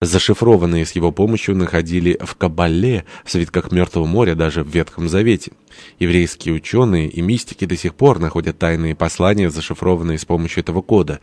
зашифрованные с его помощью, находили в Кабале, в свитках Мертвого моря, даже в Ветхом Завете. Еврейские ученые и мистики до сих пор находят тайные послания, зашифрованные с помощью этого кода.